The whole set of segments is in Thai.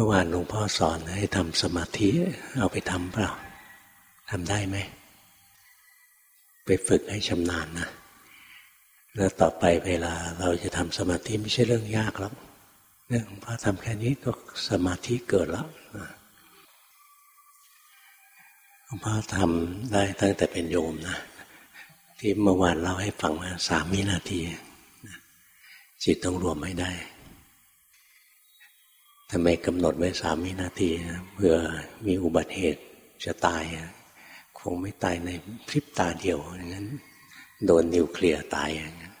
มื่อวานหลวงพ่อสอนให้ทำสมาธิเอาไปทำเปล่าทำได้ไหม ไปฝึกให้ชำนาญนะแล้วต่อไปเวลาเราจะทำสมาธิไม่ใช่เรื่องยากหรอกเนี่ยหลวงพ่อทำแค่นี้ก็สมาธิเกิดแล้วหลวงพ่อทำได้ตั้งแต่เป็นโยมนะที่เมื่อวานเล่าให้ฟังว่าสามวินาทีจิตต้องรวมไม่ได้ ทำไมกำหนดไว้สามวินาทีเพื่อมีอุบัติเหตุจะตาย คงไม่ตายในพริบตาเดียวอย่างนั้น โดนนิวเคลียร์ตายอย่างนั้น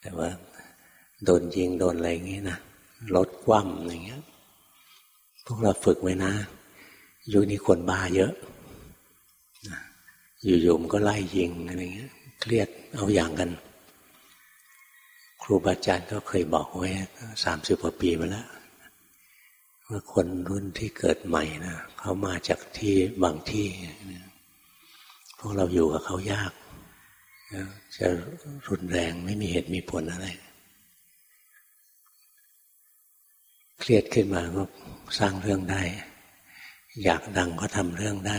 แต่ว่าโดนยิงโดนอะไรอย่างนี้นะรถคว่ำอย่างเงี้ย พวกเราฝึกไว้นะยุคนี้คนบ้าเยอะอยู่ๆมันก็ไล่ยิงอะไรเงี้ย เครียดเอาอย่างกัน ครูบาอาจารย์ก็เคยบอกไว้สามสิบกว่าปีมาแล้ว ว่าคนรุ่นที่เกิดใหม่นะเขามาจากที่บางที่ พวกเราอยู่กับเขายากจะรุนแรงไม่มีเหตุมีผลอะไร เครียดขึ้นมาก็สร้างเรื่องได้ อยากดังก็ทำเรื่องได้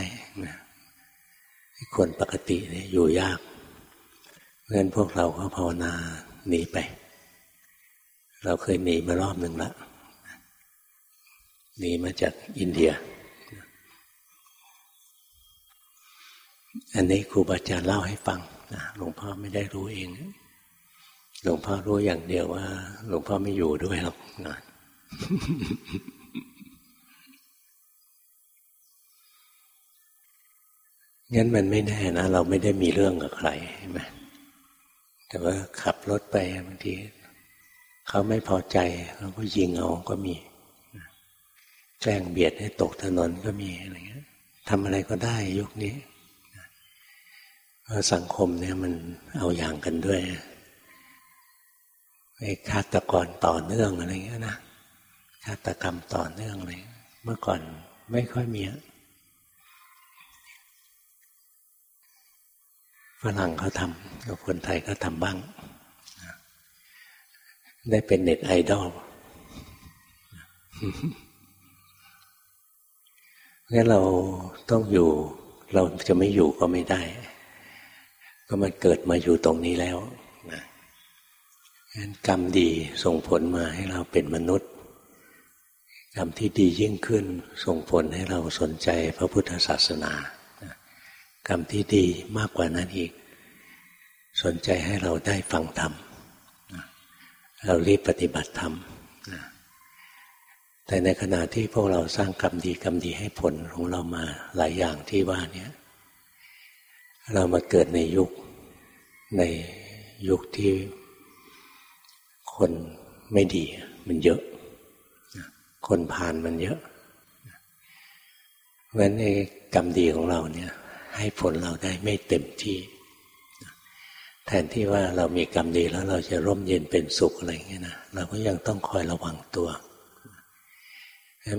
คนปกติเนี่ยอยู่ยากเพราะฉะนั้นพวกเราก็ภาวนาหนีไป เราเคยหนีมารอบหนึ่งแล้ว หนีมาจากอินเดีย อันนี้ครูบาอาจารย์เล่าให้ฟังนะหลวงพ่อไม่ได้รู้เอง หลวงพ่อรู้อย่างเดียวว่า หลวงพ่อไม่อยู่ด้วยหรอกนะงั้นมันไม่แน่นะ เราไม่ได้มีเรื่องกับใครใช่ไหมแต่ว่าขับรถไปบางทีเขาไม่พอใจเขาก็ยิงเอาก็มี แกล้งเบียดให้ตกถนนก็มีอะไรเงี้ยทำอะไรก็ได้ยุคนี้สังคมเนี่ยมันเอาอย่างกันด้วยไอ้ฆาตกรต่อเนื่องอะไรเงี้ยนะฆาตกรรมต่อเนื่องอะไรเมื่อก่อนไม่ค่อยมีฝรั่งเขาทำกับคนไทยก็ทำบ้าง ได้เป็นเน็ตไอดอล งั้นเราต้องอยู่ เราจะไม่อยู่ก็ไม่ได้ ก็มันเกิดมาอยู่ตรงนี้แล้วนะงั้นกรรมดีส่งผลมาให้เราเป็นมนุษย์ กรรมที่ดียิ่งขึ้นส่งผลให้เราสนใจพระพุทธศาสนากรรมที่ดีมากกว่านั้นอีก สนใจให้เราได้ฟังธรรมเรารีบปฏิบัติธรรม แต่ในขณะที่พวกเราสร้างกรรมดีกรรมดีให้ผลของเรามาหลายอย่างที่ว่านี้เรามาเกิดในยุคในยุคที่คนไม่ดีมันเยอะ คนผ่านมันเยอะเพราะฉะนั้นในกรรมดีของเราเนี่ย ให้ผลเราได้ไม่เต็มที่ แทนที่ว่าเรามีกรรมดีแล้วเราจะร่มเย็นเป็นสุขอะไรเงี้ยนะเราก็ยังต้องคอยระวังตัว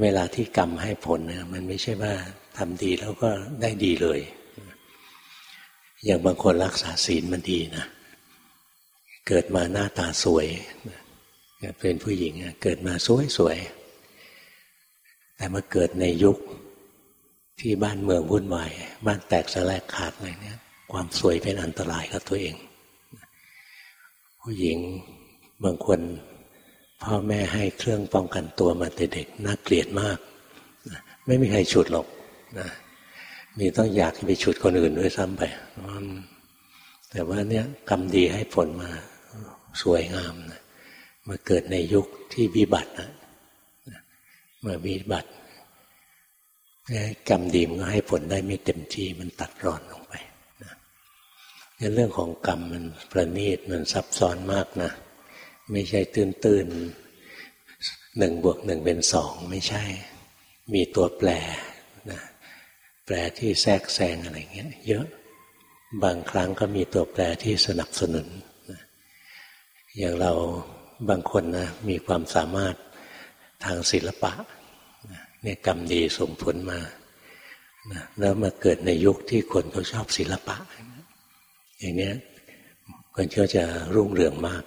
เวลาที่กรรมให้ผลเนี่ยมันไม่ใช่ว่าทำดีแล้วก็ได้ดีเลย อย่างบางคนรักษาศีลมันดีนะเกิดมาหน้าตาสวยเป็นผู้หญิงเกิดมาสวยสวยแต่มาเกิดในยุคที่บ้านเมืองวุ่นวายบ้านแตกสลายขาดอะไรเนี่ย ความสวยเป็นอันตรายกับตัวเอง ผู้หญิงบางคน พ่อแม่ให้เครื่องป้องกันตัวมาแต่เด็กน่าเกลียดมาก ไม่มีใครฉุดหรอกนะมีต้องอยากไปฉุดคนอื่นด้วยซ้ำไป แต่ว่าเนี่ยกรรมดีให้ผลมาสวยงามนะมาเกิดในยุคที่วิบัตินะมาวิบัติกรรมดีมันก็ให้ผลได้ไม่เต็มที่มันตัดรอนลงไปนะเรื่องของกรรมมันประณีตมันซับซ้อนมากนะ ไม่ใช่ตื้นตื้นหนึ่งบวกหนึ่งเป็นสองไม่ใช่ มีตัวแปรนะแปรที่แทรกแซงอะไรเงี้ย เยอะบางครั้งก็มีตัวแปรที่สนับสนุนนะอย่างเราบางคนนะมีความสามารถทางศิลปะเนี่ยกรรมดีส่งผลมานะแล้วมาเกิดในยุคที่คนเขาชอบศิลปะ อย่างเนี้ยคนก็จะรุ่งเรืองมาก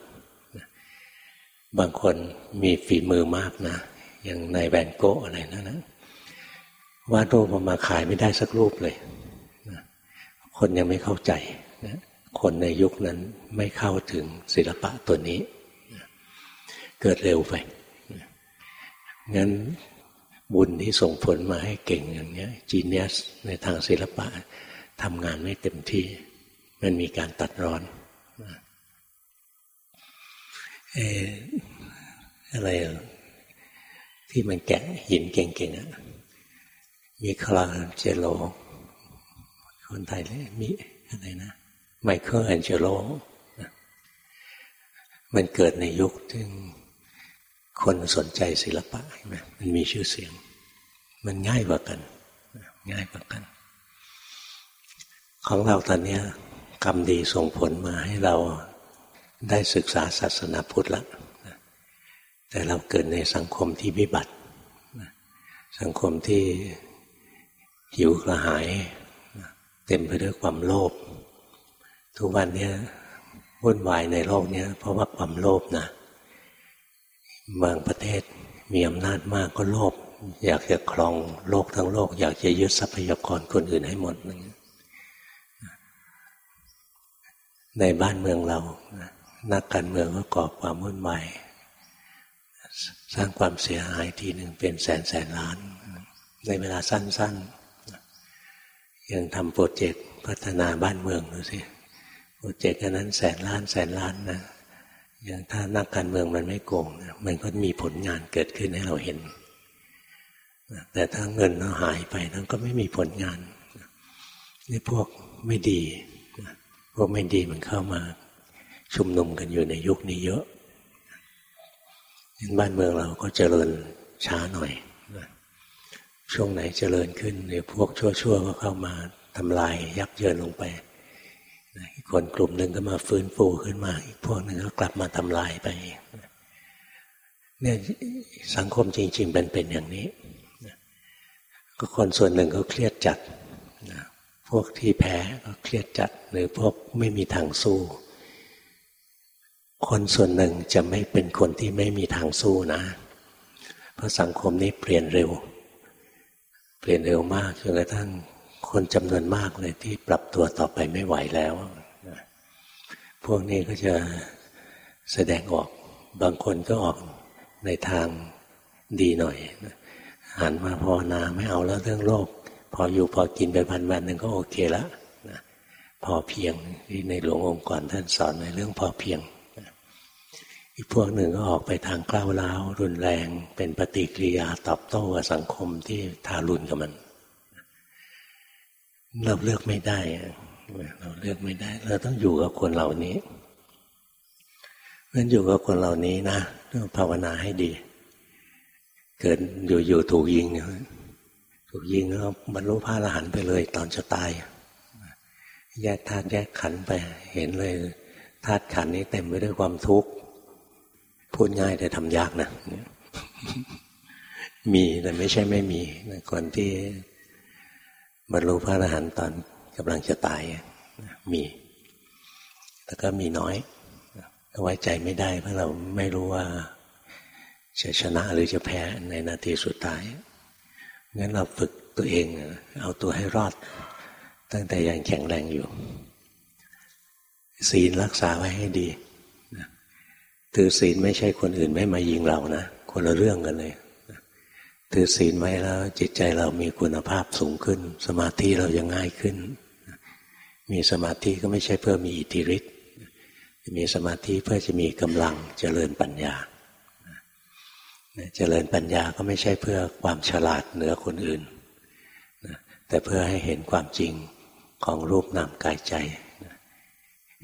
บางคนมีฝีมือมากนะ อย่างนายแวนโกอะไรนั่นนะวาดรูปออกมาขายไม่ได้สักรูปเลยคนยังไม่เข้าใจนะคนในยุคนั้นไม่เข้าถึงศิลปะตัวนี้เกิดเร็วไปงั้นบุญที่ส่งผลมาให้เก่งอย่างนี้จีเนียสในทางศิลปะทำงานไม่เต็มที่ มันมีการตัดร้อน เอออะไรที่มันแกะหินเก่งๆอะมีคลาเจโล คนไทยเลยมีอะไรนะ ไมเคิลแอนเจโล มันเกิดในยุคที่คนสนใจศิลปะใช่ไหมมันมีชื่อเสียง มันง่ายกว่ากัน ง่ายกว่ากัน ของเราตอนนี้กรรมดีส่งผลมาให้เรา ได้ศึกษาศาสนาพุทธแล้วแต่เราเกิดในสังคมที่วิบัติ สังคมที่หิวกระหาย เต็มไปด้วยความโลภทุกวันนี้วุ่นวายในโลกนี้เพราะว่าความโลภนะบางประเทศมีอำนาจมากก็โลภอยากจะครองโลกทั้งโลก อยากจะยึดทรัพยากรคนอื่นให้หมดในบ้านเมืองเรา นักการเมืองก็ก่อความวุ่นวายสร้างความเสียหายทีหนึ่งเป็นแสนแสนล้าน ในเวลาสั้นๆยังทำโปรเจกต์พัฒนาบ้านเมืองดูสิโปรเจกต์อันนั้นแสนล้านแสนล้านนะอย่างถ้านักการเมืองมันไม่โกงมันก็มีผลงานเกิดขึ้นให้เราเห็น แต่ถ้าเงินเราหายไปนั้นก็ไม่มีผลงานนี่พวกไม่ดี พวกไม่ดีมันเข้ามา ชุมนุมกันอยู่ในยุคนี้เยอะบ้านเมืองเราก็เจริญช้าหน่อย ช่วงไหนเจริญขึ้นเดี๋ยวพวกชั่วๆก็เข้ามาทำลายยับเยินลงไปคนกลุ่มหนึ่งก็มาฟื้นฟูขึ้นมา อีกพวกหนึ่งก็กลับมาทำลายไปเนี่ยสังคมจริง ๆ เป็นเป็นอย่างนี้ก็คนส่วนหนึ่งก็เครียดจัด พวกที่แพ้ก็เครียดจัด หรือพวกไม่มีทางสู้ คนส่วนหนึ่งจะไม่เป็นคนที่ไม่มีทางสู้นะ เพราะสังคมนี้เปลี่ยนเร็ว เปลี่ยนเร็วมากจนกระทั่งคนจำนวนมากเลยที่ปรับตัวต่อไปไม่ไหวแล้ว พวกนี้ก็จะแสดงออกบางคนก็ออกในทางดีหน่อยหันมาภาวนาไม่เอาแล้วเรื่องโลก พออยู่พอกินไปพันวันหนึ่งก็โอเคแล้วพอเพียงที่ในหลวงองค์ก่อนท่านสอนในเรื่องพอเพียง อีกพวกหนึ่งก็ออกไปทางกล้าวล้าวรุนแรง เป็นปฏิกิริยาตอบโต้กับสังคมที่ทารุณกับมัน เราเลือกไม่ได้เราเลือกไม่ได้ เราต้องอยู่กับคนเหล่านี้เพราะอยู่กับคนเหล่านี้นะต้องภาวนาให้ดี เกิดอยู่ๆถูกยิงถูกยิงแล้วบรรลุพระอรหันต์ไปเลย ตอนจะตาย แยกธาตุแยกขันไปเห็นเลยธาตุขันนี้เต็มไปด้วยความทุกข์ พูดง่ายแต่ทำยากนะมีแต่ไม่ใช่ไม่มีคนที่บรรลุพระอรหันต์ตอนกำลังจะตายมีแต่ก็มีน้อยไว้ใจไม่ได้ เพราะเราไม่รู้ว่าจะชนะหรือจะแพ้ในนาทีสุดท้ายงั้นเราฝึกตัวเอง เอาตัวให้รอด ตั้งแต่ยังแข็งแรงอยู่ ศีลรักษาไว้ให้ดี ถือศีลไม่ใช่คนอื่นไม่มายิงเรานะคนละเรื่องกันเลยถือศีลไว้แล้ว จิตใจเรามีคุณภาพสูงขึ้น สมาธิเราจะง่ายขึ้น มีสมาธิก็ไม่ใช่เพื่อมีอิทธิฤทธิ์มีสมาธิเพื่อจะมีกำลังเจริญปัญญาเจริญปัญญาก็ไม่ใช่เพื่อความฉลาดเหนือคนอื่น แต่เพื่อให้เห็นความจริงของรูปนามกายใจ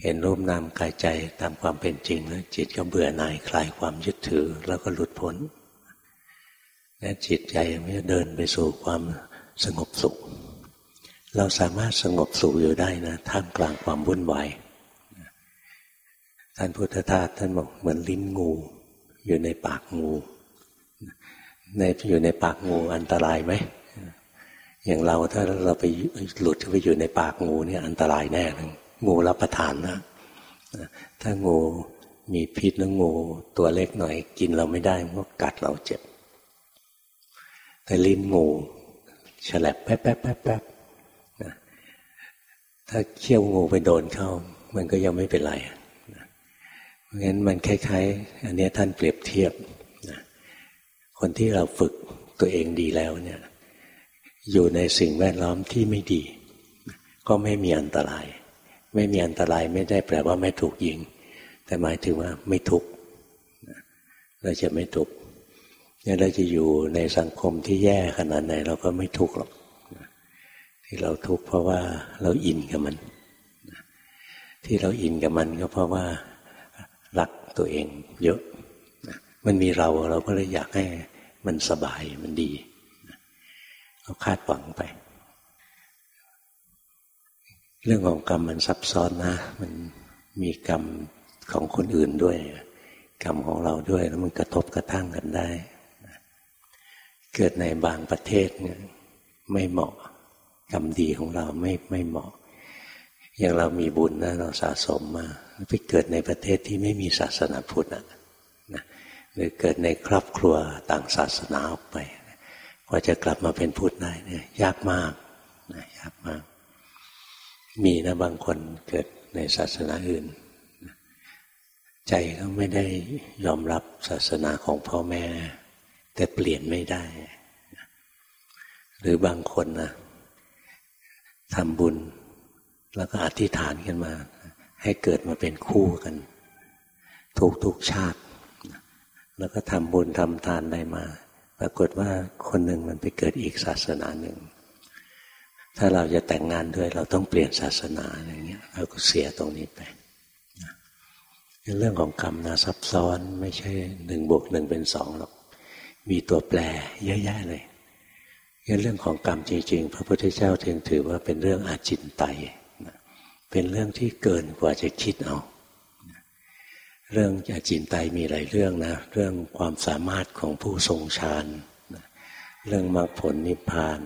เห็นรูปนามกายใจตามความเป็นจริงแล้วจิตก็เบื่อหน่ายคลายความยึดถือแล้วก็หลุดพ้นและจิตใจมันจะเดินไปสู่ความสงบสุข เราสามารถสงบสุขอยู่ได้นะท่ามกลางความวุ่นวายท่านพุทธทาสท่านบอกเหมือนลิ้นงู อยู่ในปากงูในอยู่ในปากงูอันตรายไหมอย่างเราถ้าเราไปหลุดไปอยู่ในปากงูเนี่ยอันตรายแน่เลย งูรับประทานนะถ้างูมีพิษแล้วงูตัวเล็กหน่อย กินเราไม่ได้มันก็กัดเราเจ็บ แต่ลิ้นงูฉลับแป๊บแป๊บแป๊บแป๊บถ้าเขี้ยวงูไปโดนเข้า มันก็ยังไม่เป็นไรเพราะงั้นมันคล้ายๆ อันนี้ท่านเปรียบเทียบคนที่เราฝึกตัวเองดีแล้วเนี่ย อยู่ในสิ่งแวดล้อมที่ไม่ดี ก็ไม่มีอันตราย ไม่มีอันตรายไม่ได้แปลว่าไม่ถูกยิง แต่หมายถึงว่าไม่ทุกข์เราจะไม่ทุกข์เนี่ยเราจะอยู่ในสังคมที่แย่ขนาดไหนเราก็ไม่ทุกข์หรอกที่เราทุกข์เพราะว่าเราอินกับมัน ที่เราอินกับมันก็เพราะว่ารักตัวเอง เยอะมันมีเราเราก็เลยอยากให้มันสบายมันดี เราคาดหวังไป เรื่องของกรรมมันซับซ้อนนะ มันมีกรรมของคนอื่นด้วย กรรมของเราด้วยแล้วมันกระทบกระทั่งกันได้ เกิดในบางประเทศเนี่ยไม่เหมาะกรรมดีของเราไม่ไม่เหมาะ อย่างเรามีบุญนะเราสะสมมาไปเกิดในประเทศที่ไม่มีศาสนาพุทธนะหรือเกิดในครอบครัวต่างศาสนาออกไปกว่าจะกลับมาเป็นพุทธได้เนี่ยยากมากนะยากมาก มีนะบางคนเกิดในศาสนาอื่น ใจเขาไม่ได้ยอมรับศาสนาของพ่อแม่ แต่เปลี่ยนไม่ได้ หรือบางคนนะทำบุญ แล้วก็อธิษฐานกันมา ให้เกิดมาเป็นคู่กัน ทุกทุกชาติ แล้วก็ทำบุญทำทานอะไรมา ปรากฏว่าคนหนึ่งมันไปเกิดอีกศาสนาหนึ่ง ถ้าเราจะแต่งงานด้วย เราต้องเปลี่ยนศาสนาอย่างเงี้ย เราก็เสียตรงนี้ไปเรื่องของกรรมนะซับซ้อนไม่ใช่หนึ่งบวกหนึ่งเป็นสองหรอกมีตัวแปรเยอะแยะเลยเรื่องของกรรมจริงๆ พระพุทธเจ้าถึงถือว่าเป็นเรื่องอาจินไตยเป็นเรื่องที่เกินกว่าจะคิดเอาเรื่องอาจินไตยมีหลายเรื่องนะ เรื่องความสามารถของผู้ทรงฌานเรื่องมรรคผลนิพพาน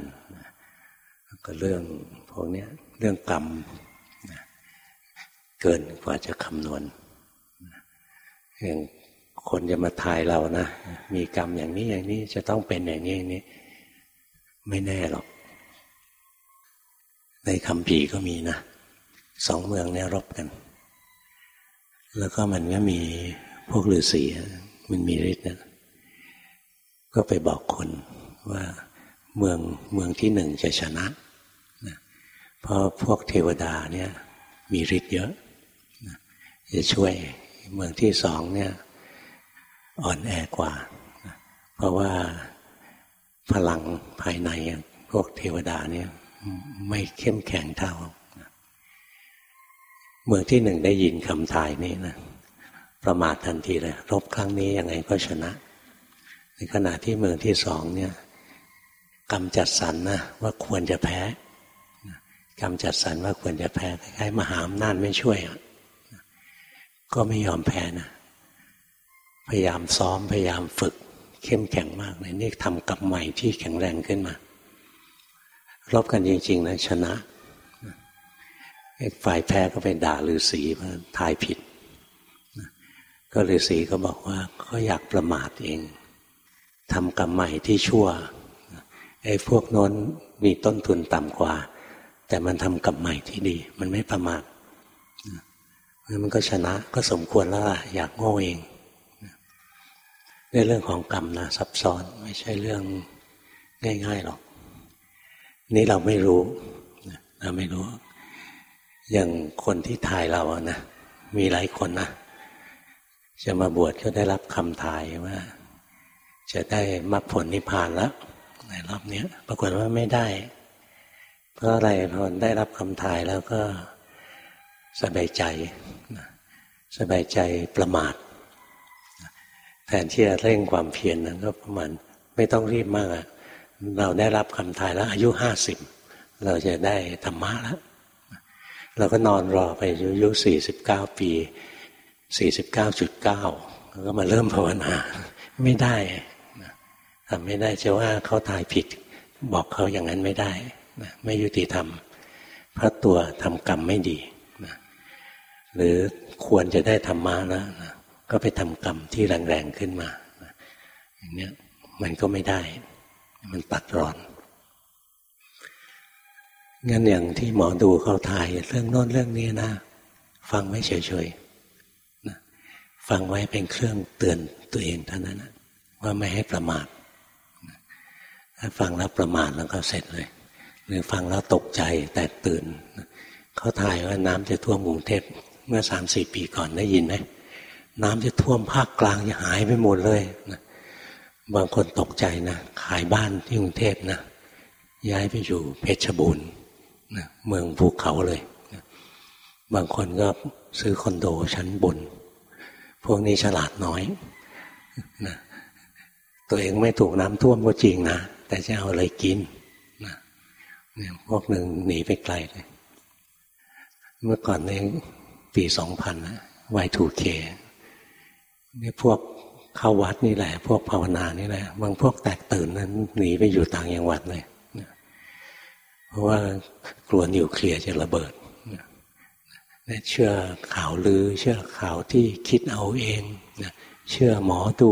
ก็เรื่องพวกนี้เรื่องกรรมเกินกว่าจะคำนวณอย่างคนจะมาทายเรานะมีกรรมอย่างนี้อย่างนี้จะต้องเป็นอย่างนี้อย่างนี้ ไม่แน่หรอก ในคำผีก็มีนะสองเมืองเนี่ยรบกัน แล้วก็มันก็มีพวกฤาษีมันมีฤทธิ์นะก็ไปบอกคนว่าเมืองเมืองที่หนึ่งจะชนะนะ เพราะพวกเทวดาเนี่ยมีฤทธิ์เยอะจะช่วยเมืองที่สองเนี่ยอ่อนแอกว่า เพราะว่าพลังภายในพวกเทวดาเนี่ยไม่เข้มแข็งเท่า เมืองที่หนึ่งได้ยินคำทายนี้นะประมาททันทีเลยรบครั้งนี้ยังไงก็ชนะ ในขณะที่เมืองที่สองเนี่ยกรรมจัดสรรนะว่าควรจะแพ้ กรรมจัดสรรว่าควรจะแพ้คล้ายๆมหาอำนาจไม่ช่วยก็ไม่ยอมแพ้นะพยายามซ้อมพยายามฝึก เข้มแข็งมากเลยนี่ทำกับใหม่ที่แข็งแรงขึ้นมารบกันจริงๆนะชนะฝ่ายแพ้ก็ไปด่าฤาษีว่าทายผิด ก็ฤาษีก็บอกว่าเขาอยากประมาทเองทำกรรมใหม่ที่ชั่วไอ้พวกน้นมีต้นทุนต่ำกว่า แต่มันทำกรรมใหม่ที่ดี มันไม่ประมาทมันก็ชนะก็สมควรแล้วล่ะ อยากโง่เองเรื่องของกรรมนะซับซ้อนไม่ใช่เรื่องง่าย ๆหรอก นี่เราไม่รู้เราไม่รู้ อย่างคนที่ทายเรานะมีหลายคนนะจะมาบวชก็ได้รับคำทายว่า จะได้มรรคผลนิพพานแล้วในรอบนี้ปรากฏว่าไม่ได้ เพราะอะไรพอได้รับคำทายแล้วก็สบายใจ สบายใจประมาทแทนที่จะเร่งความเพียรนั้นก็ประมาณไม่ต้องรีบมากอะเราได้รับคำทายแล้ว อายุห้าสิบเราจะได้ธรรมะแล้วเราก็นอนรอไปอายุสี่สิบเก้าปีสี่สิบเก้าจุดเก้าแล้วก็มาเริ่มภาวนา ไม่ได้ทำไม่ได้จะว่าเขาทายผิด บอกเขาอย่างนั้นไม่ได้ ไม่ยุติธรรม เพราะตัวทำกรรมไม่ดีหรือควรจะได้ธรรมะแล้วก็ไปทำกรรมที่แรงๆขึ้นมาอย่างนี้มันก็ไม่ได้ มันตัดร้อนงั้นอย่างที่หมอดูเขาถ่ายเรื่องโน้นเรื่องนี้นะฟังไว้เฉยๆนะฟังไว้เป็นเครื่องเตือนตัวเองเท่านั้นนะว่าไม่ให้ประมาทถ้าฟังแล้วประมาทแล้วก็เสร็จเลย หรือฟังแล้วตกใจแตกตื่น เขาถ่ายว่าน้ำจะท่วมกรุงเทพเมื่อสามสี่ปีก่อนได้ยินไหมน้ำจะท่วมภาคกลางจะหายไปหมดเลยนะบางคนตกใจนะขายบ้านที่กรุงเทพนะย้ายไปอยู่เพชรบูรณ์นะเมืองภูเขาเลยนะบางคนก็ซื้อคอนโดชั้นบน พวกนี้ฉลาดน้อยนะตัวเองไม่ถูกน้ำท่วมก็จริงนะ แต่จะเอาอะไรกิน พวกหนึ่งหนีไปไกลเลย เมื่อก่อนในปีสองพันนะ Y2K นี่พวกเข้าวัดนี่แหละ พวกภาวนานี่แหละ บางพวกแตกตื่นนั้นหนีไปอยู่ต่างจังหวัดเลยเพราะว่ากลัวนิวเคลียร์จะระเบิดเชื่อข่าวลือ เชื่อข่าวที่คิดเอาเองเชื่อหมอดู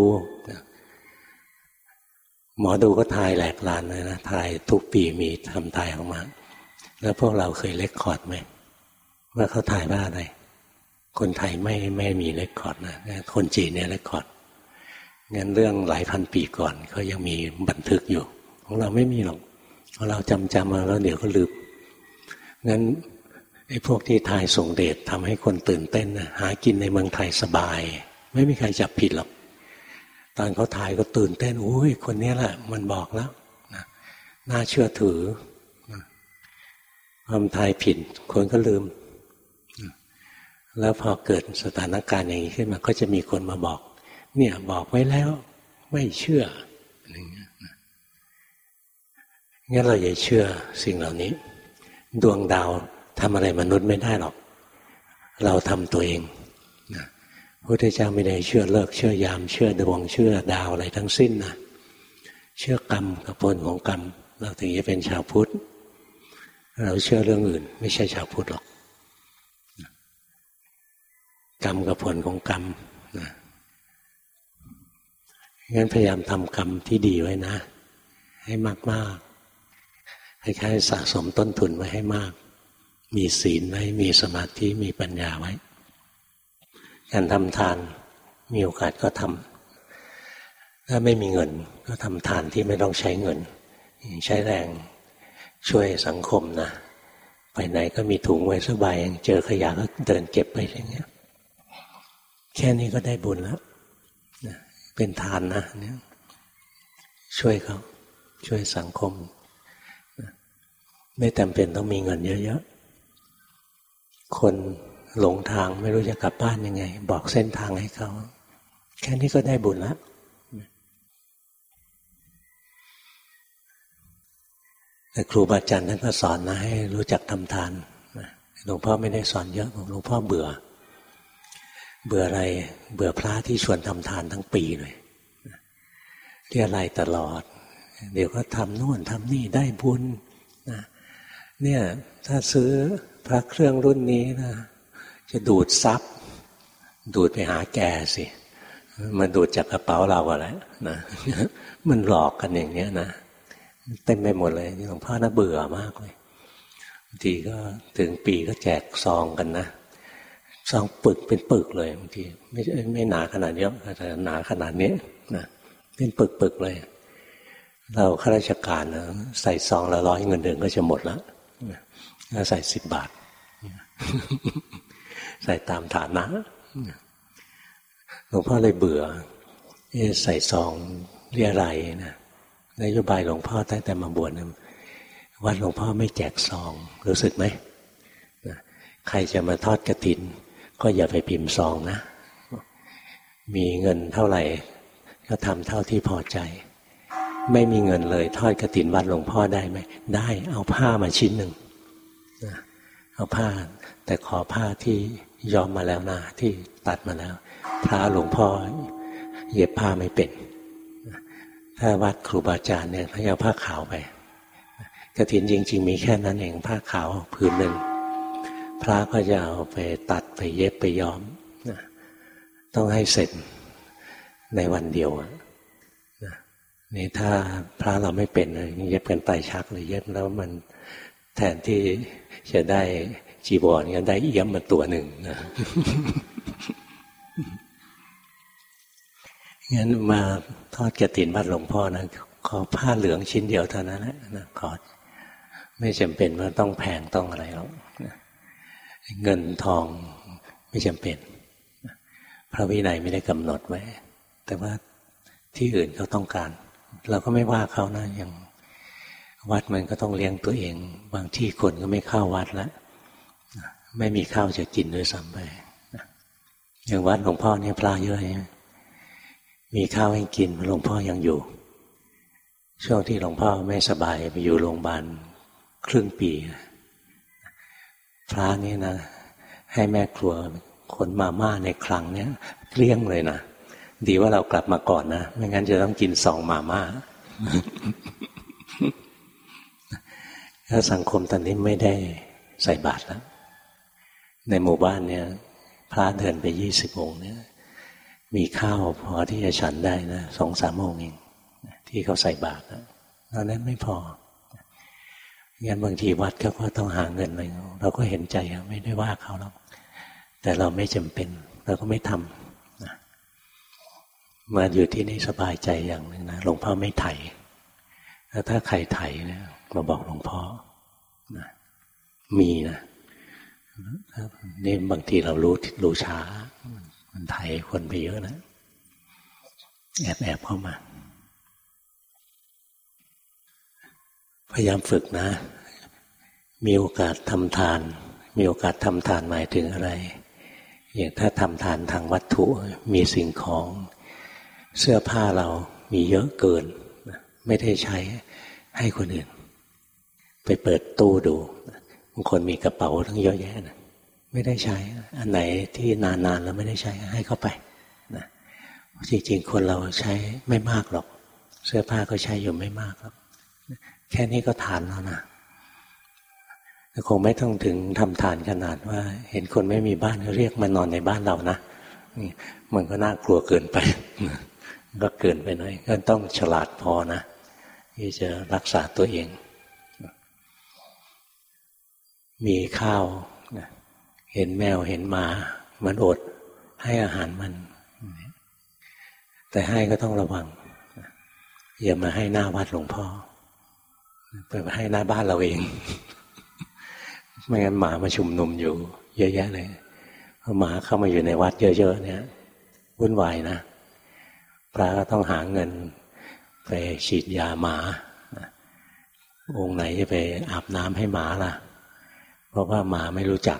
หมอดูก็ทายแหลกลานเลยนะทายทุกปีมีทำทายออกมา แล้วพวกเราเคยเล็กคอร์ดไหมว่าเขาทายว่าอะไร คนไทยไม่ไม่มีเล็กคอร์ดนะคนจีนเนี่ยเล็กคอร์ดงั้นเรื่องหลายพันปีก่อนเขายังมีบันทึกอยู่ ของเราไม่มีหรอกของเราจำจำมาแล้วเดี๋ยวก็ลืมงั้นไอ้พวกที่ทายส่งเดชทำให้คนตื่นเต้นนะหากินในเมืองไทยสบาย ไม่มีใครจับผิดหรอก ตอนเขาถ่ายก็ตื่นเต้นอุ้ยคนนี้แหละ มันบอกแล้วนะน่าเชื่อถือความทายผิดคนก็ลืม แล้วพอเกิดสถานการณ์อย่างนี้ขึ้นมา ก็จะมีคนมาบอก เนี่ยบอกไว้แล้ว ไม่เชื่ออะไรเงี้ยงั้นเราอย่าเชื่อสิ่งเหล่านี้ ดวงดาวทำอะไรมนุษย์ไม่ได้หรอก เราทำตัวเอง พุทธเจ้าไม่ได้เชื่อเลิกเชื่อยาม เชื่อดวงเชื่อดาวอะไรทั้งสิ้นนะเชื่อกรรมกับผลของกรรม เราถึงจะเป็นชาวพุทธ เราเชื่อเรื่องอื่น ไม่ใช่ชาวพุทธหรอก กรรมกับผลของกรรมนะงั้นพยายามทำกรรมที่ดีไว้นะ ให้มากๆคล้ายๆสะสมต้นทุนไว้ให้มาก มีศีลไว้ มีสมาธิ มีปัญญาไว้ การทำทานมีโอกาสก็ทำถ้าไม่มีเงินก็ทำทานที่ไม่ต้องใช้เงิน ใช้แรงช่วยสังคมนะ ไปไหนก็มีถุงไว้สบาย เจอขยะก็เดินเก็บไปอย่างเงี้ย แค่นี้ก็ได้บุญแล้วเป็นทานนะเนี่ยช่วยเขาช่วยสังคม ไม่จำเป็นต้องมีเงินเยอะๆ คน หลงทางไม่รู้จะกลับบ้านยังไง บอกเส้นทางให้เขา แค่นี้ก็ได้บุญแล้วแต่ครูบาอาจารย์ท่านก็สอนนะให้รู้จักทำทานหลวงพ่อไม่ได้สอนเยอะหลวงพ่อเบื่อ เบื่ออะไร เบื่อพระที่ชวนทำทานทั้งปีเลยเรียอะไรตลอด เดี๋ยวก็ทำนู่นทำนี่ได้บุญนะเนี่ยถ้าซื้อพระเครื่องรุ่นนี้นะ จะดูดซับดูดไปหาแกสิมาดูดจากกระเป๋าเราอะไรนะมันหลอกกันอย่างเนี้ยนะเต็มไปหมดเลยหลวงพ่อน่าเบื่อมากเลยบางทีก็ถึงปีก็แจกซองกันนะซองปึกเป็นปึกเลยบางทีไม่ไม่หนาขนาดเยอะแต่หนาขนาดนี้นะเป็นปึกปึกเลย เราข้าราชการนะใส่ซองละร้อยเงินเดือนก็จะหมดแล้วใส่สิบบาท ใส่ตามฐานะหลวงพ่อเลยเบื่อใส่ซองเรียอะไรนะนโยบายหลวงพ่อตั้งแต่มาบวชวัดหลวงพ่อไม่แจกซอง รู้สึกไหมใครจะมาทอดกระถิน ก็อย่าไปพิมพ์ซองนะ มีเงินเท่าไหร่ ก็ทำเท่าที่พอใจ ไม่มีเงินเลยทอดกระถินวัดหลวงพ่อได้ไหมได้เอาผ้ามาชิ้นหนึ่งเอาผ้าแต่ขอผ้าที่ ยอมมาแล้วนะที่ตัดมาแล้ว พระหลวงพ่อเย็บผ้าไม่เป็น ถ้าวัดครูบาอาจารย์เนี่ยเขาเอาผ้าขาวไปกระถินจริง ๆ มีแค่นั้นเองผ้าขาวผืนหนึ่ง พระก็จะเอาไปตัดไปเย็บไปย้อมต้องให้เสร็จในวันเดียวนี่ถ้าพระเราไม่เป็นเยเย็บกันไตชักเลยเย็บแล้วมันแทนที่จะได้ จีบอลก็ได้เอี้ยมมาตัวหนึ่งนะงั้นมาทอดกระถินบัดหลวงพ่อนะขอผ้าเหลืองชิ้นเดียวเท่านั้นแหละนะขอไม่จำเป็นว่าต้องแพงต้องอะไรหรอกเงินทองไม่จำเป็น พระวินัยไม่ได้กำหนดไว้ แต่ว่าที่อื่นเขาต้องการ เราก็ไม่ว่าเขานะอย่างวัดมันก็ต้องเลี้ยงตัวเอง บางที่คนก็ไม่เข้าวัดแล้ว ไม่มีข้าวจะกินด้วยซ้ำไปอย่างวัดหลวงพ่อเนี่ยพระเยอะมีข้าวให้กินหลวงพ่อยังอยู่ ช่วงที่หลวงพ่อไม่สบายไปอยู่โรงพยาบาลครึ่งปี พระนี่นะ ให้แม่ครัวขนมาม่าในคลังเนี่ยเกลี้ยงเลยนะ ดีว่าเรากลับมาก่อนนะ ไม่งั้นจะต้องกินสองมาม่าถ้าสังคมตอนนี้ไม่ได้ใส่บาตรแล้ว ในหมู่บ้านเนี่ยพระเดินไปยี่สิบองค์เนี่ยมีข้าวพอที่จะฉันได้นะสองสามโมงเองที่เขาใส่บาตรนะตอนนั้นไม่พองั้นบางทีวัดเขาก็ต้องหาเงินอะไรเราก็เห็นใจไม่ได้ว่าเขาหรอกแต่เราไม่จำเป็น เราก็ไม่ทำนะมาอยู่ที่นี่สบายใจอย่างหนึ่งนะหลวงพ่อไม่ไถแล้วถ้าใครไถเนี่ยมาบอกหลวงพ่อนะมีนะ นี่บางทีเรารู้รู้ช้า มันไถคนไปเยอะนะ แอบแอบเข้ามา พยายามฝึกนะ มีโอกาสทำทาน มีโอกาสทำทานหมายถึงอะไร อย่างถ้าทำทานทางวัตถุมีสิ่งของเสื้อผ้าเรามีเยอะเกิน ไม่ได้ใช้ให้คนอื่น ไปเปิดตู้ดู บางคนมีกระเป๋าทั้งเยอะแยะนะไม่ได้ใช้ อันไหนที่นานๆแล้วไม่ได้ใช้ให้เข้าไปนะจริงๆ คนเราใช้ไม่มากหรอก เสื้อผ้าก็ใช้อยู่ไม่มากหรอกแค่นี้ก็ทานแล้วนะคงไม่ต้องถึงทำทานขนาดว่า เห็นคนไม่มีบ้านเรียกมานอนในบ้านเรานะมันก็น่ากลัวเกินไป ก็เกินไปหน่อยก็ต้องฉลาดพอนะที่จะรักษาตัวเอง มีข้าวเห็นแมวเห็นหมา มันอดให้อาหารมัน แต่ให้ก็ต้องระวังอย่ามาให้หน้าวัดหลวงพ่อไปให้หน้าบ้านเราเอง ไม่งั้นหมามาชุมนุมอยู่ เยอะแยะเลยพอหมาเข้ามาอยู่ในวัดเยอะๆเนี่ยวุ่นวายนะพระก็ต้องหาเงินไปฉีดยาหมา องค์ไหนจะไปอาบน้ำให้หมาล่ะ เพราะว่าหมาไม่รู้จัก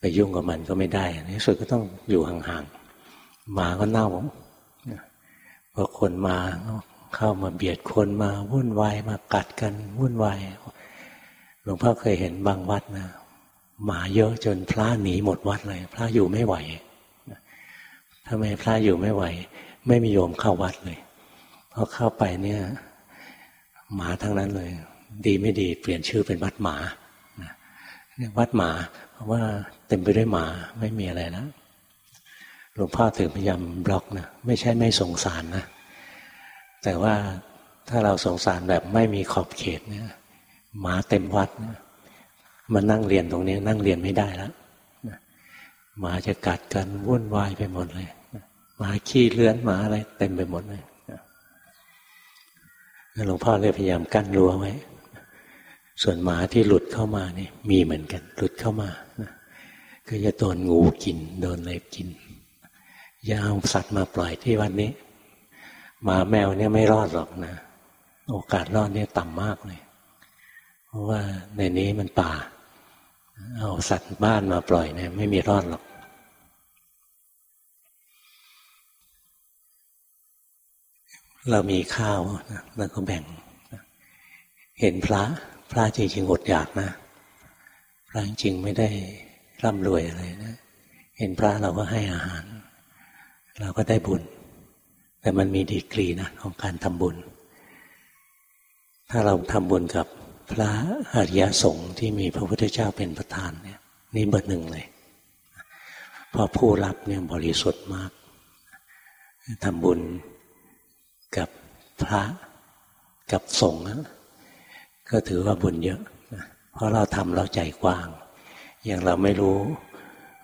ไปยุ่งกับมันก็ไม่ได้ในสุดก็ต้องอยู่ห่างๆหมาก็เน่าพอคนมาเข้ามาเบียดคนมาวุ่นวายมากัดกันวุ่นวายหลวงพ่อเคยเห็นบางวัดนะหมาเยอะจนพระหนีหมดวัดเลย พระอยู่ไม่ไหวทำไมพระอยู่ไม่ไหว ไม่มีโยมเข้าวัดเลยพราะเข้าไปเนี่ย หมาทั้งนั้นเลย ดีไม่ดี เปลี่ยนชื่อเป็นวัดหมา วัดหมาเพราะว่าเต็มไปด้วยหมาไม่มีอะไรนะหลวงพ่อถึงพยายามบล็อกนะไม่ใช่ไม่สงสารนะแต่ว่าถ้าเราสงสารแบบไม่มีขอบเขตเนี่ยหมาเต็มวัดนะมานั่งเรียนตรงนี้ นั่งเรียนไม่ได้แล้วหมาจะกัดกันวุ่นวายไปหมดเลยหมาขี้เลื้อนหมาอะไรเต็มไปหมดเลยหลวงพ่อเลยพยายามกั้นรั้วไว้ ส่วนหมาที่หลุดเข้ามานี่มีเหมือนกัน หลุดเข้ามาก็จะโดนงูกิน โดนอะไรกินอย่าเอาสัตว์มาปล่อยที่วันนี้หมาแมวเนี่ยไม่รอดหรอกนะ โอกาสรอดเนี่ยต่ำมากเลย เพราะว่าในนี้มันป่า เอาสัตว์บ้านมาปล่อยเนี่ยไม่มีรอดหรอกเรามีข้าวนะแล้วก็แบ่ง เห็นพระ พระจริงๆอดอยากนะ พระจริงไม่ได้ร่ำรวยอะไรนะ เห็นพระเราก็ให้อาหาร เราก็ได้บุญ แต่มันมีดีกรีนะของการทำบุญ ถ้าเราทำบุญกับพระอริยสงฆ์ที่มีพระพุทธเจ้าเป็นประธานเนี่ย นี่เบอร์หนึ่งเลยเพราะผู้รับเนี่ยบริสุทธิ์มากทำบุญกับพระกับสงฆ์ ก็ถือว่าบุญเยอะ เพราะเราทำเราใจกว้าง อย่างเราไม่รู้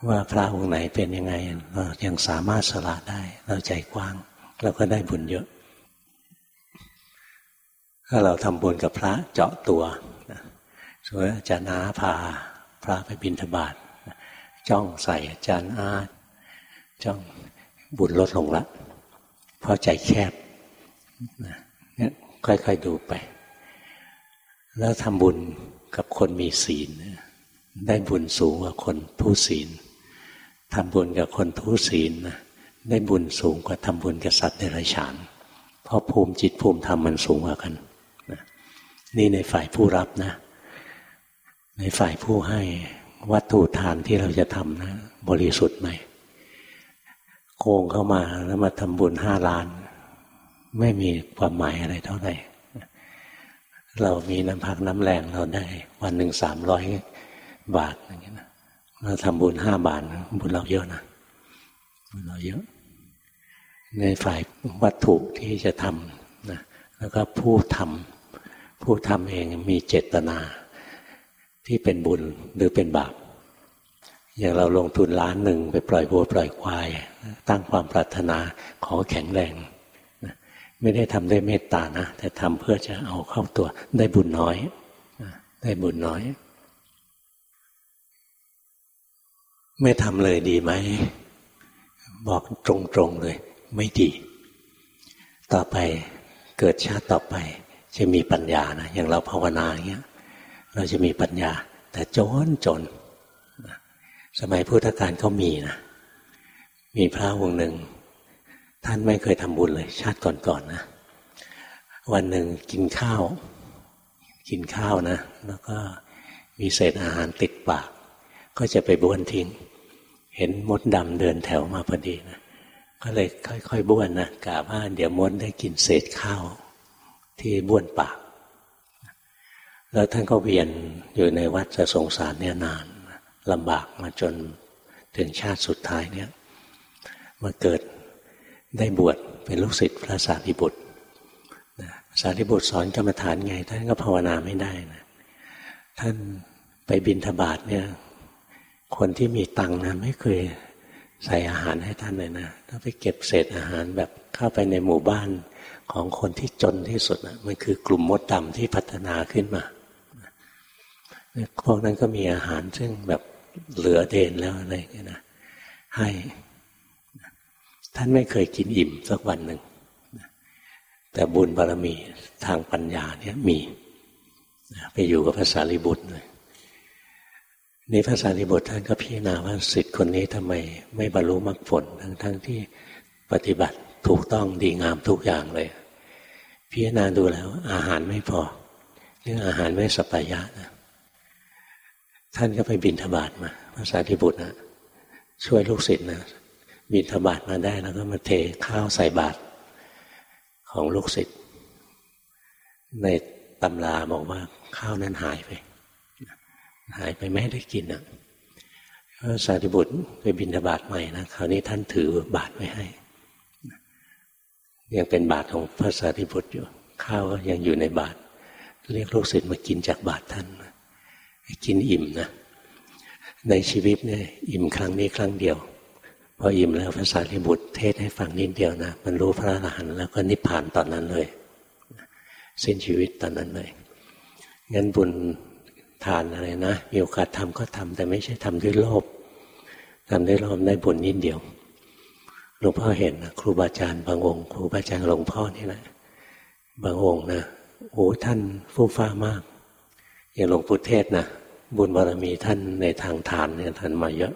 ว่าพระองค์ไหนเป็นยังไง เรายังสามารถสละได้ เราใจกว้าง เราก็ได้บุญเยอะ ถ้าเราทำบุญกับพระเจาะตัวสมมติอาจารย์อาพาพระไปบิณฑบาตจ้องใส่อาจารย์อาจ้องบุญลดลงละเพราะใจแคบนี่ค่อยๆดูไป แล้วทำบุญกับคนมีศีลได้บุญสูงกว่าคนทุศีลทำบุญกับคนทุศีลนะได้บุญสูงกว่าทำบุญกับสัตว์ในไรฉาน เพราะภูมิจิตภูมิธรรมมันสูงกว่ากันนี่ในฝ่ายผู้รับนะ ในฝ่ายผู้ให้วัตถุทานที่เราจะทำนะบริสุทธิ์ไหมโกงเข้ามาแล้วมาทำบุญห้าล้าน ไม่มีความหมายอะไรเท่าไหร่ เรามีน้ำพักน้ำแรงเราได้ วันหนึ่งสามร้อยบาทอย่างเงี้ยนะเราทำบุญห้าบาทบุญเราเยอะนะบุญเราเยอะ ในฝ่ายวัตถุที่จะทำนะแล้วก็ผู้ทำผู้ทำเองมีเจตนาที่เป็นบุญหรือเป็นบาปอย่างเราลงทุนล้านหนึ่งไปปล่อยวัวปล่อยควาย ตั้งความปรารถนาขอแข็งแรง ไม่ได้ทำด้วยเมตตานะ แต่ทำเพื่อจะเอาเข้าตัวได้บุญน้อย ได้บุญน้อย ไม่ทำเลยดีไหม บอกตรงๆเลย ไม่ดี ต่อไปเกิดชาติต่อไป จะมีปัญญานะอย่างเราภาวนาอย่างเงี้ย เราจะมีปัญญา แต่จนจน สมัยพุทธกาลเขามีนะ มีพระองค์หนึ่ง ท่านไม่เคยทำบุญเลย ชาติก่อนๆนนะวันหนึ่งกินข้าว กินข้าวนะ แล้วก็มีเศษอาหารติดปาก ก็จะไปบ้วนทิ้ง เห็นมดดำเดินแถวมาพอดีนะก็เลยค่อยๆบ้วนนะกะว่าเดี๋ยวมดได้กินเศษข้าว ที่บ้วนปาก แล้วท่านก็เวียนอยู่ในวัดจะสงสารเนี่ยนานลำบากมาจนถึงชาติสุดท้ายเนี่ยมาเกิด ได้บวชเป็นลูกศิษย์พระสารีบุตรสารีบุตรสอนกรรมฐานไง ท่านก็ภาวนาไม่ได้นะท่านไปบินทบาทเนี่ย คนที่มีตังนะไม่เคยใส่อาหารให้ท่านเลยนะถ้าไปเก็บเศษอาหารแบบเข้าไปในหมู่บ้านของคนที่จนที่สุดนะมันคือกลุ่มมดดำที่พัฒนาขึ้นมาพวกนั้นก็มีอาหารซึ่งแบบเหลือเดนแล้วอะไรเงี้ยนะให้ ท่านไม่เคยกินอิ่มสักวันหนึ่งแต่บุญบารมีทางปัญญาเนี่ยมีไปอยู่กับพระสารีบุตรเลยนี่พระสารีบุตรท่านก็พิจารณาว่าสิทธิ์คนนี้ทำไม ไม่บรรลุมรรคผลทั้งทั้งที่ปฏิบัติถูกต้องดีงามทุกอย่างเลย พิจารณาดูแล้ว อาหารไม่พอ เรื่องอาหารไม่สปายะนะท่านก็ไปบินทบาทมาพระสารีบุตรนะช่วยลูกศิษย์นะ บินทบาทมาได้แล้วก็มาเทข้าวใส่บาตรของลูกศิษย์ในตำราบอกว่าข้าวนั้นหายไป หายไปไม่ได้กินอะพระสารีบุตรไปบินทบาทใหม่นะคราวนี้ท่านถือบาตรไว้ให้ ยังเป็นบาตรของพระสารีบุตรอยู่ ข้าวก็ยังอยู่ในบาตรเรียกลูกศิษย์มากินจากบาตรท่านกินอิ่มนะในชีวิตเนี่ยอิ่มครั้งนี้ครั้งเดียว พออิ่มแล้วพระสารีบุตรเทศให้ฟังนิดเดียวนะ มันรู้พระอรหันต์แล้วก็นิพพานตอนนั้นเลย สิ้นชีวิตตอนนั้นเลยงั้นบุญทานอะไรนะมีโอกาสทำก็ทำแต่ไม่ใช่ทำด้วยโลภทำด้วยโลภได้บุญนิดเดียวหลวงพ่อเห็นนะครูบาอาจารย์บางองค์ครูบาอาจารย์หลวงพ่อนี่แหละบางองค์นะโอ้ท่านฟู่ฟ้ามาก อย่างหลวงปู่เทศนะบุญบารมีท่านในทางทานเนี่ยท่านมาเยอะ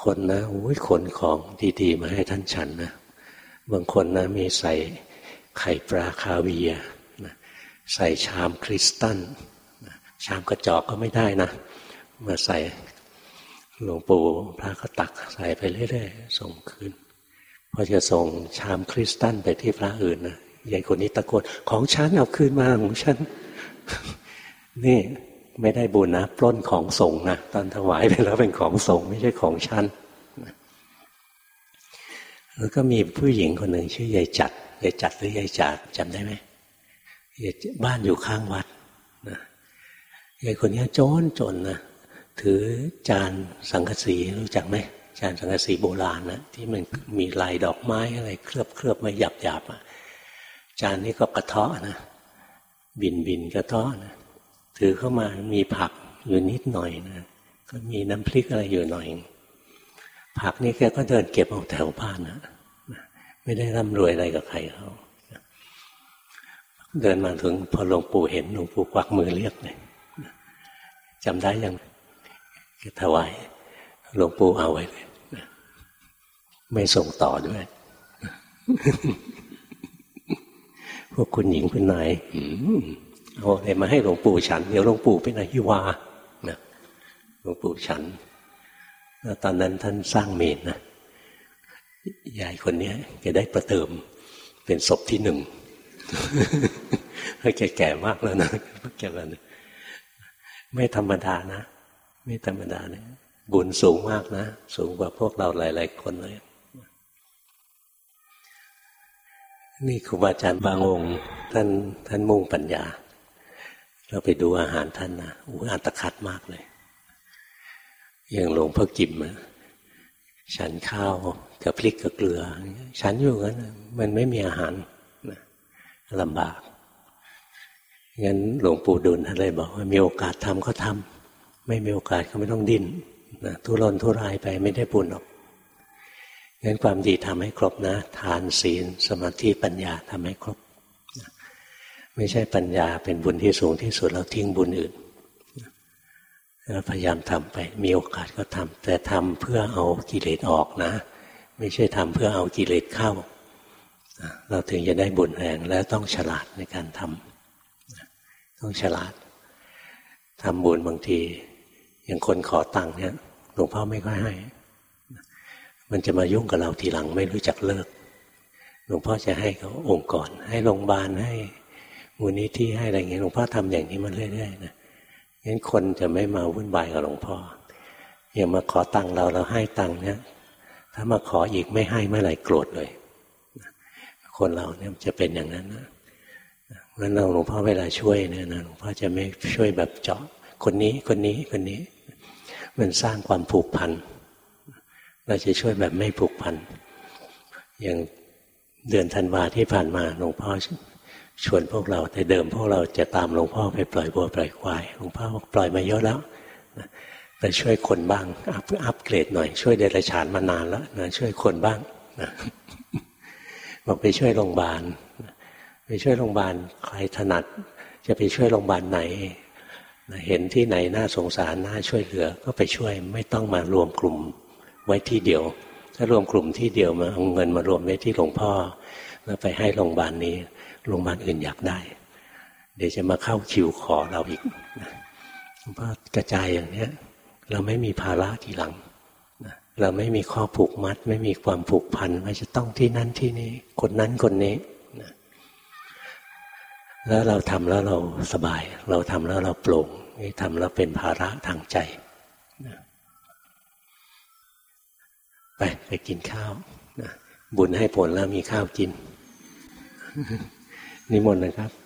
คนนะโอ้ยขนของดีๆ มาให้ท่านฉันนะบางคนนะมีใส่ไข่ปลาคาเวียนะใส่ชามคริสตัลนะชามกระจอกก็ไม่ได้นะ มาใส่หลวงปู่พระก็ตักใส่ไปเรื่อยๆส่งคืนพอจะส่งชามคริสตัลไปที่พระอื่นนะยายคนนี้ตะโกนของฉันเอาคืนมาของฉันนี่ ไม่ได้บุญนะปล้นของส่งนะตอนถวายไปแล้วเป็นของส่งไม่ใช่ของชั้นแล้วก็มีผู้หญิงคนหนึ่งชื่อยายจัดยายจัดหรือยายจัดจำได้ไหมบ้านอยู่ข้างวัดนะยายคนนี้จนจนนะถือจานสังกะสีรู้จักไหมจานสังกะสีโบราณนะที่มันมีลายดอกไม้อะไรเคลือบเคลือบมาหยาบหยาบจานนี้ก็กระเทาะนะบินบินกระเทาะนะ ถือเข้ามามีผักอยู่นิดหน่อยนะก็มีน้ำพริกอะไรอยู่หน่อย ผักนี่แกก็เดินเก็บเอาแถวบ้านนะไม่ได้ร่ำรวยอะไรกับใครเขาเดินมาถึงพอหลวงปู่เห็นหลวงปู่ควักมือเรียกเลยจำได้ยังถวายหลวงปู่เอาไว้เลยไม่ส่งต่อด้วย พวกคุณหญิงคุณนาย เอาอะไรมาให้หลวงปู่ฉัน เดี๋ยวหลวงปู่เป็นอหิวานะหลวงปู่ฉันแล้วตอนนั้นท่านสร้างเมนนะยายคนนี้แกได้ประเติมเป็นศพที่หนึ่งแกแก่มากแล้วนะแกแล้วนะไม่ธรรมดานะ ไม่ธรรมดาเนะบุญสูงมากนะ สูงกว่าพวกเราหลาย ๆ คนเลย นี่ครูบาอาจารย์บางองค์ท่านท่านมุ่งปัญญา เราไปดูอาหารท่านนะอู้อัตคัดมากเลยอย่างหลวงพ่อกิมนะฉันข้าวกับพริกกับเกลือ ฉันอยู่งั้นมันไม่มีอาหารลำบากงั้นหลวงปู่ดุลท่านเลยบอกว่ามีโอกาสทำก็ทำไม่มีโอกาสก็ไม่ต้องดิ้นนะทุรนทุรายไปไม่ได้บุญหรอกงั้นความดีทำให้ครบนะ ทานศีล สมาธิปัญญาทำให้ครบ ไม่ใช่ปัญญาเป็นบุญที่สูงที่สุดเราทิ้งบุญอื่นพยายามทำไป มีโอกาสก็ทำแต่ทำเพื่อเอากิเลสออกนะ ไม่ใช่ทำเพื่อเอากิเลสเข้า เราถึงจะได้บุญแรงแล้วต้องฉลาดในการทำต้องฉลาดทำบุญบางที อย่างคนขอตังค์เนี่ยหลวงพ่อไม่ค่อยให้ มันจะมายุ่งกับเราทีหลังไม่รู้จักเลิก หลวงพ่อจะให้เขาองค์ก่อนให้โรงพยาบาลให้ มูลนิธิให้อะไรเงี้ยหลวงพ่อทำอย่างนี้มาเรื่อยๆนะงั้นคนจะไม่มาวุ่นวายกับหลวงพ่ออย่ามาขอตังค์เราเราให้ตังค์เนี่ยถ้ามาขออีกไม่ให้เมื่อไหร่โกรธเลย คนเราเนี่ยจะเป็นอย่างนั้นนะงั้นเราหลวงพ่อเวลาช่วยเนี่ยนะหลวงพ่อจะไม่ช่วยแบบเจาะคนนี้คนนี้คนนี้ มันสร้างความผูกพันเราจะช่วยแบบไม่ผูกพันอย่างเดือนธันวาที่ผ่านมาหลวงพ่อ ชวนพวกเราแต่เดิมพวกเราจะตามหลวงพ่อไปปล่อยบัวปล่อยควายหลวงพ่อปล่อยมาเยอะแล้วไปช่วยคนบ้างอัพอัพเกรดหน่อยช่วยเดรัจฉานมานานแล้วนะช่วยคนบ้างนะบอกไปช่วยโรงพยาบาลไปช่วยโรงพยาบาลใครถนัด จะไปช่วยโรงพยาบาลไหนเห็นที่ไหนน่าสงสารน่าช่วยเหลือ ก็ไปช่วยไม่ต้องมารวมกลุ่มไว้ที่เดียว ถ้ารวมกลุ่มที่เดียวมาเอาเงินมารวมไว้ที่หลวงพ่อแล้วไปให้โรงพยาบาลนี้ โรงพยาบาลอื่นอยากได้ เดี๋ยวจะมาเข้าคิวขอเราอีกเพราะกระจายอย่างนี้เราไม่มีภาระทีหลังเราไม่มีข้อผูกมัด ไม่มีความผูกพันว่าจะต้องที่นั่นที่นี้ คนนั้นคนนี้แล้วเราทำแล้วเราสบาย เราทำแล้วเราโปร่งไม่ทำแล้วเป็นภาระทางใจไปไปกินข้าวบุญให้ผลแล้วมีข้าวกิน นิมนต์นะครับ